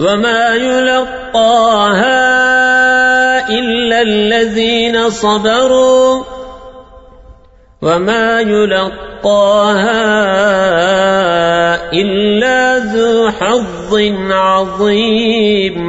وما يلقاها إلا الذين صبروا وما يلقاها إلا ذو حظ عظيم